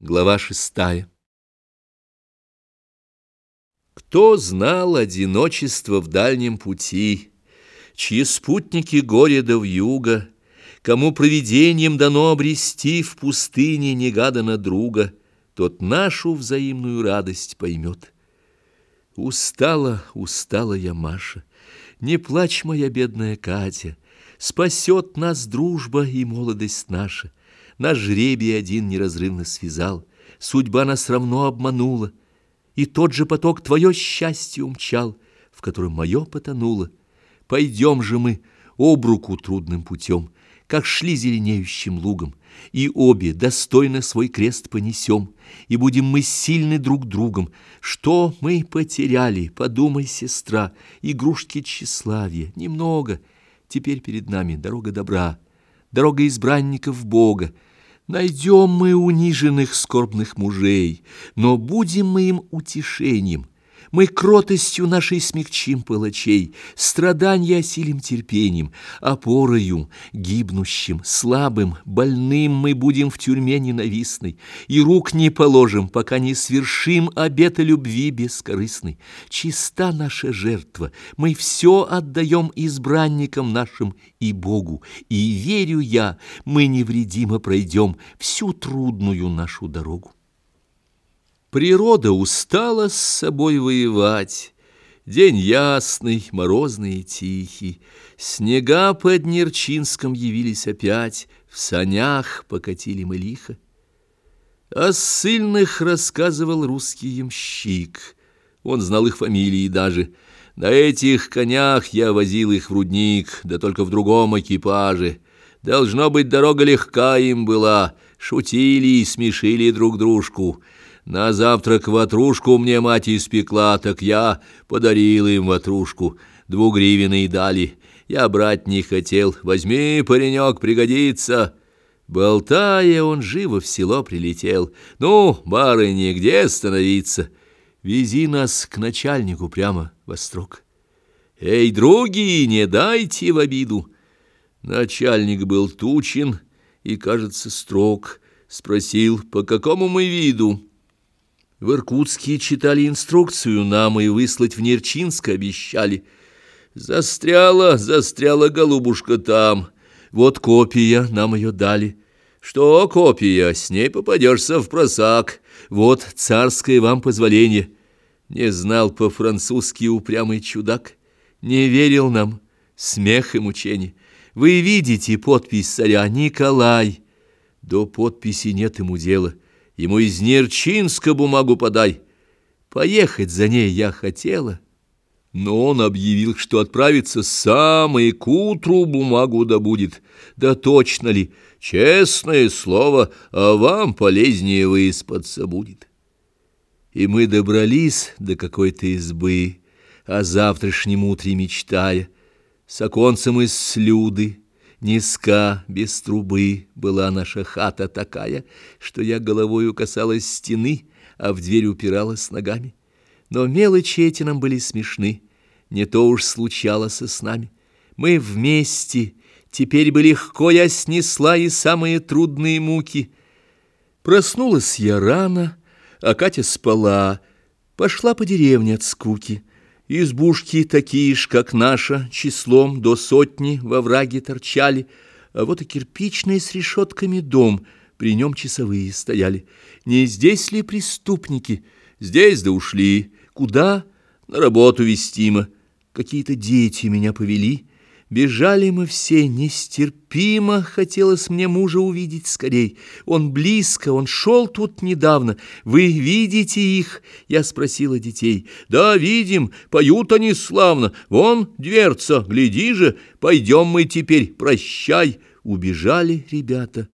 Глава шестая. Кто знал одиночество в дальнем пути, Чьи спутники горе да вьюга, Кому провидением дано обрести В пустыне негаданно друга, Тот нашу взаимную радость поймет. Устала, устала я, Маша, Не плачь, моя бедная Катя, Спасет нас дружба и молодость наша. Наш жребий один неразрывно связал, Судьба нас равно обманула, И тот же поток твое счастье умчал, В котором мое потонуло. Пойдем же мы об руку трудным путем, Как шли зеленеющим лугом, И обе достойно свой крест понесем, И будем мы сильны друг другом. Что мы потеряли, подумай, сестра, Игрушки тщеславия, немного, Теперь перед нами дорога добра, Дорога избранников Бога, Найдем мы униженных скорбных мужей, но будем мы им утешением. Мы кротостью нашей смягчим палачей, страдания осилим терпением, опорою гибнущим, слабым, больным мы будем в тюрьме ненавистной, и рук не положим, пока не свершим обета любви бескорыстной. Чиста наша жертва, мы все отдаем избранникам нашим и Богу, и верю я, мы невредимо пройдем всю трудную нашу дорогу. Природа устала с собой воевать. День ясный, морозный и тихий. Снега под Нерчинском явились опять, В санях покатили мы лихо. О ссыльных рассказывал русский ямщик. Он знал их фамилии даже. На этих конях я возил их в рудник, да только в другом экипаже. Должно быть, дорога легка им была, шутили и смешили друг дружку. На завтрак ватрушку мне мать испекла, так я подарил им ватрушку. Двугривенные дали. Я брать не хотел. Возьми, паренек, пригодится. Болтая, он живо в село прилетел. Ну, барыня, где остановиться? Вези нас к начальнику прямо во строк. Эй, други, не дайте в обиду. Начальник был тучен и, кажется, строг. Спросил, по какому мы виду? В Иркутске читали инструкцию нам и выслать в Нерчинск обещали. Застряла, застряла голубушка там. Вот копия, нам ее дали. Что копия, с ней попадешься в просак. Вот царское вам позволение. Не знал по-французски упрямый чудак. Не верил нам, смех и мучение. Вы видите подпись царя Николай. До подписи нет ему дела. Ему из Нерчинска бумагу подай. Поехать за ней я хотела, но он объявил, что отправится сам и к утру бумагу добудет. Да точно ли, честное слово, а вам полезнее выспаться будет. И мы добрались до какой-то избы, о завтрашнем утре мечтая, с оконцем из слюды, Низка, без трубы, была наша хата такая, что я головою касалась стены, а в дверь упиралась ногами. Но мелочи эти нам были смешны, не то уж случалось с нами. Мы вместе, теперь бы легко я снесла и самые трудные муки. Проснулась я рано, а Катя спала, пошла по деревне от скуки. Избушки такие ж, как наша, числом до сотни во враге торчали, а вот и кирпичный с решетками дом, при нем часовые стояли. Не здесь ли преступники? Здесь да ушли. Куда? На работу вестимо. Какие-то дети меня повели. Бежали мы все, нестерпимо хотелось мне мужа увидеть скорей. Он близко, он шел тут недавно. Вы видите их? Я спросила детей. Да, видим, поют они славно. Вон дверца, гляди же, пойдем мы теперь, прощай. Убежали ребята.